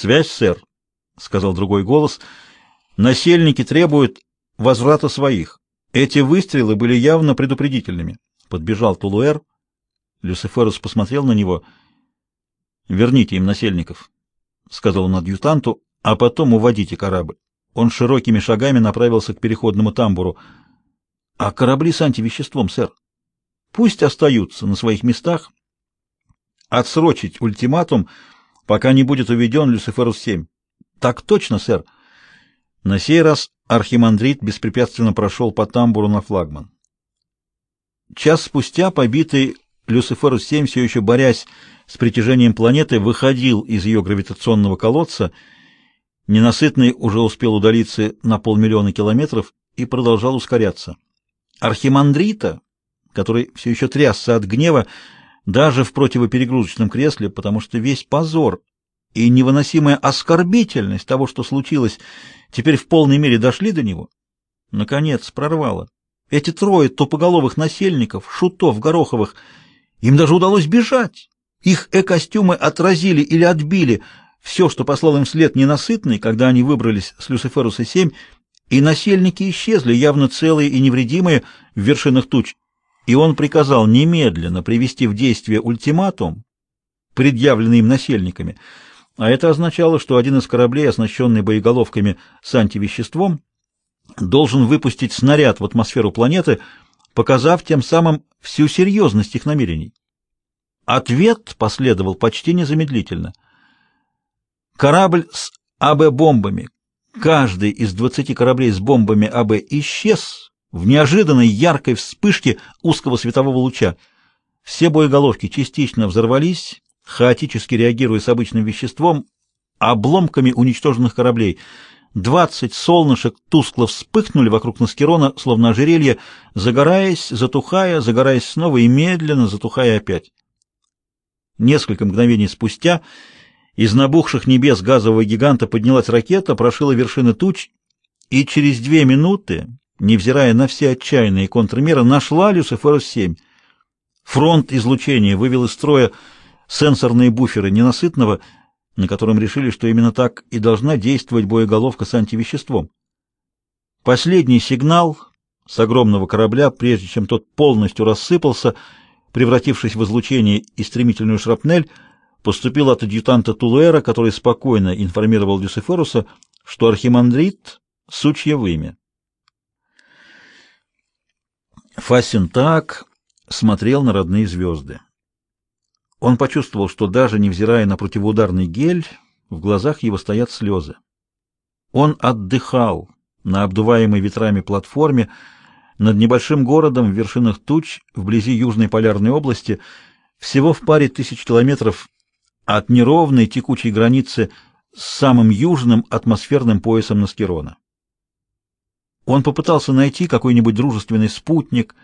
«Связь, сэр», — сказал другой голос. «Насельники требуют возврата своих. Эти выстрелы были явно предупредительными». Подбежал Тулуэр. Люциферус посмотрел на него. «Верните им насельников», — сказал он адъютанту, — «а потом уводите корабль». Он широкими шагами направился к переходному тамбуру. «А корабли с антивеществом, сэр?» «Пусть остаются на своих местах. Отсрочить ультиматум — пока не будет уведен Люциферус-7. Так точно, сэр. На сей раз архимандрит беспрепятственно прошел по тамбуру на флагман. Час спустя побитый Люциферус-7, все еще борясь с притяжением планеты, выходил из ее гравитационного колодца. Ненасытный уже успел удалиться на полмиллиона километров и продолжал ускоряться. Архимандрита, который все еще трясся от гнева, даже в противоперегрузочном кресле, потому что весь позор и невыносимая оскорбительность того, что случилось, теперь в полной мере дошли до него. Наконец, прорвало. Эти трое тупоголовых насельников, шутов, гороховых, им даже удалось бежать. Их э-костюмы отразили или отбили все, что послал им вслед ненасытный, когда они выбрались с Люциферуса-7, и насельники исчезли, явно целые и невредимые, в вершинах туч и он приказал немедленно привести в действие ультиматум, предъявленный им насельниками, а это означало, что один из кораблей, оснащенный боеголовками с антивеществом, должен выпустить снаряд в атмосферу планеты, показав тем самым всю серьезность их намерений. Ответ последовал почти незамедлительно. Корабль с АБ-бомбами, каждый из 20 кораблей с бомбами АБ исчез, в неожиданной яркой вспышке узкого светового луча. Все боеголовки частично взорвались, хаотически реагируя с обычным веществом, обломками уничтоженных кораблей. Двадцать солнышек тускло вспыхнули вокруг Наскерона, словно ожерелье, загораясь, затухая, загораясь снова и медленно затухая опять. Несколько мгновений спустя из набухших небес газового гиганта поднялась ракета, прошила вершины туч, и через две минуты невзирая на все отчаянные контрмеры, нашла Люциферус-7. Фронт излучения вывел из строя сенсорные буферы ненасытного, на котором решили, что именно так и должна действовать боеголовка с антивеществом. Последний сигнал с огромного корабля, прежде чем тот полностью рассыпался, превратившись в излучение и стремительную шрапнель, поступил от адъютанта Тулуэра, который спокойно информировал Люциферуса, что архимандрит — сучье вымя. Фасин так смотрел на родные звезды. Он почувствовал, что даже невзирая на противоударный гель, в глазах его стоят слезы. Он отдыхал на обдуваемой ветрами платформе над небольшим городом в вершинах туч вблизи Южной полярной области, всего в паре тысяч километров от неровной текучей границы с самым южным атмосферным поясом Наскерона. Он попытался найти какой-нибудь дружественный спутник,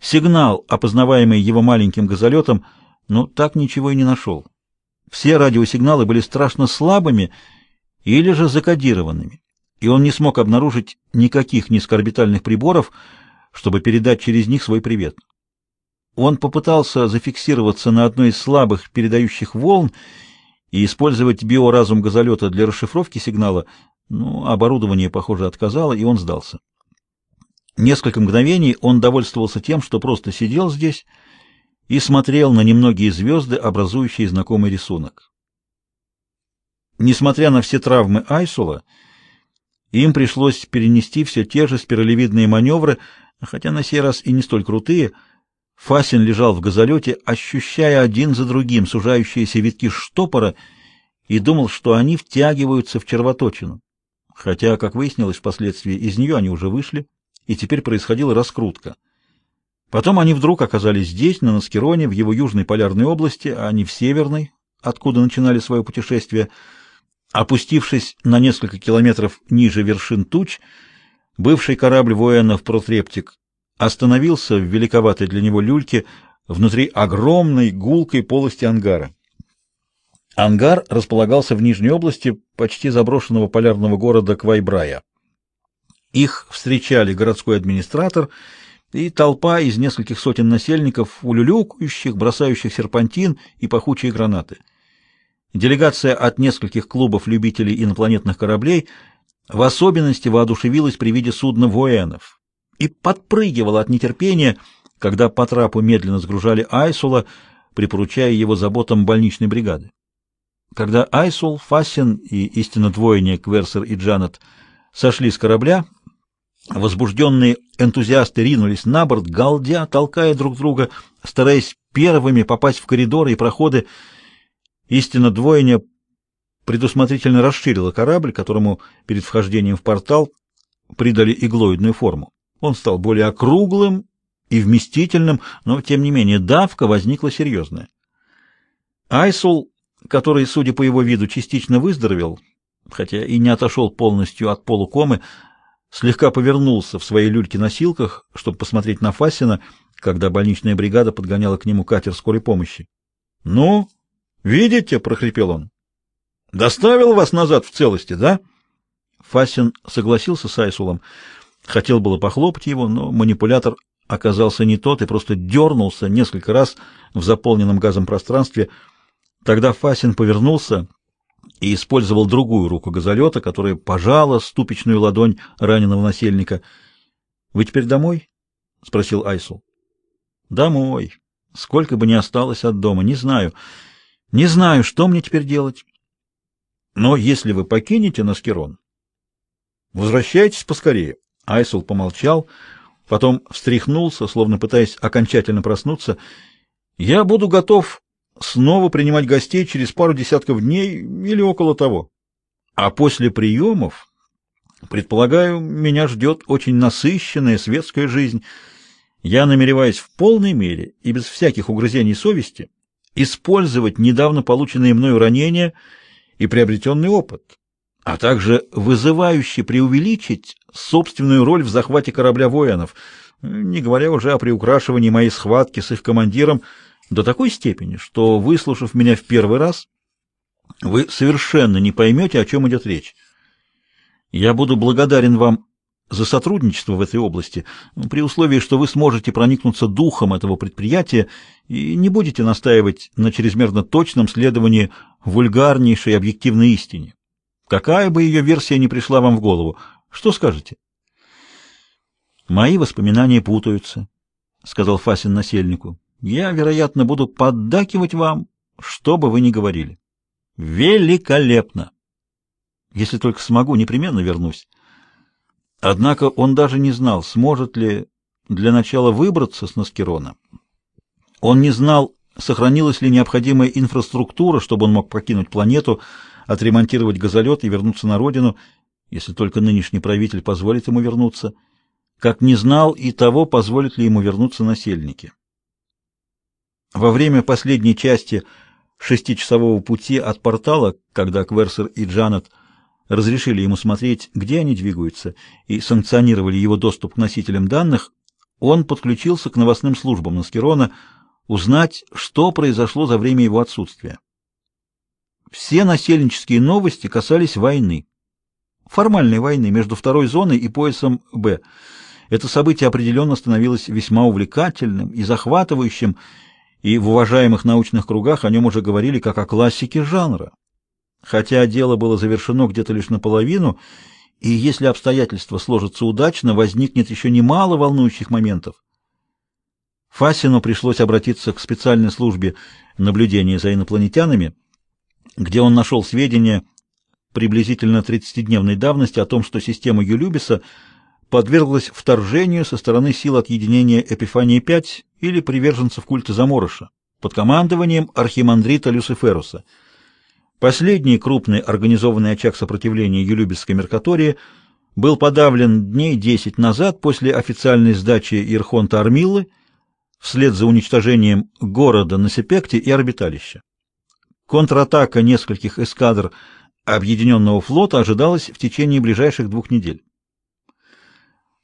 сигнал, опознаваемый его маленьким газолетом, но так ничего и не нашел. Все радиосигналы были страшно слабыми или же закодированными, и он не смог обнаружить никаких низкоорбитальных приборов, чтобы передать через них свой привет. Он попытался зафиксироваться на одной из слабых передающих волн и использовать биоразум газолета для расшифровки сигнала, но оборудование, похоже, отказало, и он сдался. Несколько мгновений он довольствовался тем, что просто сидел здесь и смотрел на немногие звезды, образующие знакомый рисунок. Несмотря на все травмы Айсула, им пришлось перенести все те же спиралевидные маневры, хотя на сей раз и не столь крутые. Фасин лежал в газолете, ощущая один за другим сужающиеся витки штопора, и думал, что они втягиваются в червоточину хотя, как выяснилось впоследствии, из нее они уже вышли, и теперь происходила раскрутка. Потом они вдруг оказались здесь, на Наскероне, в его южной полярной области, а не в северной, откуда начинали свое путешествие. Опустившись на несколько километров ниже вершин туч, бывший корабль военов «Протрептик» остановился в великоватой для него люльке внутри огромной гулкой полости ангара. Ангар располагался в нижней области почти заброшенного полярного города Квайбрая. Их встречали городской администратор и толпа из нескольких сотен насельников, улюлюкающих, бросающих серпантин и пахучие гранаты. Делегация от нескольких клубов любителей инопланетных кораблей в особенности воодушевилась при виде судна военов и подпрыгивала от нетерпения, когда по трапу медленно сгружали Айсула, припоручая его заботам больничной бригады. Когда Айсул, Фассин и истинно двойник Кверсер и Джанет сошли с корабля, возбужденные энтузиасты ринулись на борт, галдя, толкая друг друга, стараясь первыми попасть в коридоры и проходы, Истина двойня предусмотрительно расширила корабль, которому перед вхождением в портал придали иглоидную форму. Он стал более округлым и вместительным, но, тем не менее, давка возникла серьезная. Айсул, который, судя по его виду, частично выздоровел, хотя и не отошел полностью от полукомы, слегка повернулся в своей люльке-носилках, чтобы посмотреть на Фасина, когда больничная бригада подгоняла к нему катер скорой помощи. «Ну, «Видите?» — прохрипел он. «Доставил вас назад в целости, да?» Фасин согласился с Айсулом. Хотел было похлопать его, но манипулятор оказался не тот и просто дернулся несколько раз в заполненном газом пространстве. Тогда Фасин повернулся и использовал другую руку газолета, которая пожала ступичную ладонь раненого насельника. «Вы теперь домой?» — спросил Айсул. «Домой. Сколько бы ни осталось от дома, не знаю». Не знаю, что мне теперь делать. Но если вы покинете Наскерон, возвращайтесь поскорее. Айсул помолчал, потом встряхнулся, словно пытаясь окончательно проснуться. Я буду готов снова принимать гостей через пару десятков дней или около того. А после приемов, предполагаю, меня ждет очень насыщенная светская жизнь. Я намереваюсь в полной мере и без всяких угрызений совести использовать недавно полученные мною ранения и приобретенный опыт, а также вызывающе преувеличить собственную роль в захвате корабля воинов, не говоря уже о приукрашивании моей схватки с их командиром до такой степени, что, выслушав меня в первый раз, вы совершенно не поймете, о чем идет речь. Я буду благодарен вам за сотрудничество в этой области, при условии, что вы сможете проникнуться духом этого предприятия и не будете настаивать на чрезмерно точном следовании вульгарнейшей объективной истине. Какая бы ее версия ни пришла вам в голову, что скажете? Мои воспоминания путаются, сказал Фасин насельнику. Я, вероятно, буду поддакивать вам, что бы вы ни говорили. Великолепно. Если только смогу, непременно вернусь. Однако он даже не знал, сможет ли для начала выбраться с Наскерона. Он не знал, сохранилась ли необходимая инфраструктура, чтобы он мог покинуть планету, отремонтировать газолет и вернуться на родину, если только нынешний правитель позволит ему вернуться, как не знал и того, позволят ли ему вернуться насельники. Во время последней части шестичасового пути от портала, когда Кверсер и Джанет – разрешили ему смотреть, где они двигаются, и санкционировали его доступ к носителям данных, он подключился к новостным службам Наскерона узнать, что произошло за время его отсутствия. Все насельнические новости касались войны. Формальной войны между второй зоной и поясом Б. Это событие определенно становилось весьма увлекательным и захватывающим, и в уважаемых научных кругах о нем уже говорили как о классике жанра. Хотя дело было завершено где-то лишь наполовину, и если обстоятельства сложатся удачно, возникнет еще немало волнующих моментов. Фасину пришлось обратиться к специальной службе наблюдения за инопланетянами, где он нашел сведения приблизительно 30-дневной давности о том, что система Юлюбиса подверглась вторжению со стороны сил отъединения Эпифании-5 или приверженцев культа Заморыша под командованием архимандрита Люциферуса – Последний крупный организованный очаг сопротивления Юлюбисской Меркатории был подавлен дней 10 назад после официальной сдачи Ирхонта Армиллы вслед за уничтожением города на Сепекте и орбиталища. Контратака нескольких эскадр Объединенного флота ожидалась в течение ближайших двух недель.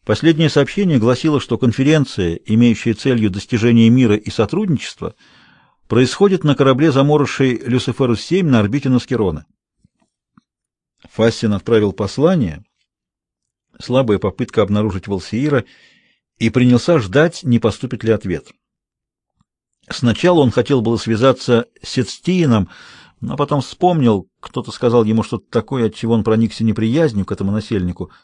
Последнее сообщение гласило, что конференция, имеющая целью достижения мира и сотрудничества, происходит на корабле, заморозшей Люциферус-7 на орбите Наскерона. Фастин отправил послание, слабая попытка обнаружить Волсиира, и принялся ждать, не поступит ли ответ. Сначала он хотел было связаться с Сетстиином, Но потом вспомнил, кто-то сказал ему что-то такое, от чего он проникся неприязнью к этому насельнику —